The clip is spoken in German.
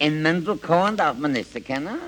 In Mendelkorn darf man nicht erkennen.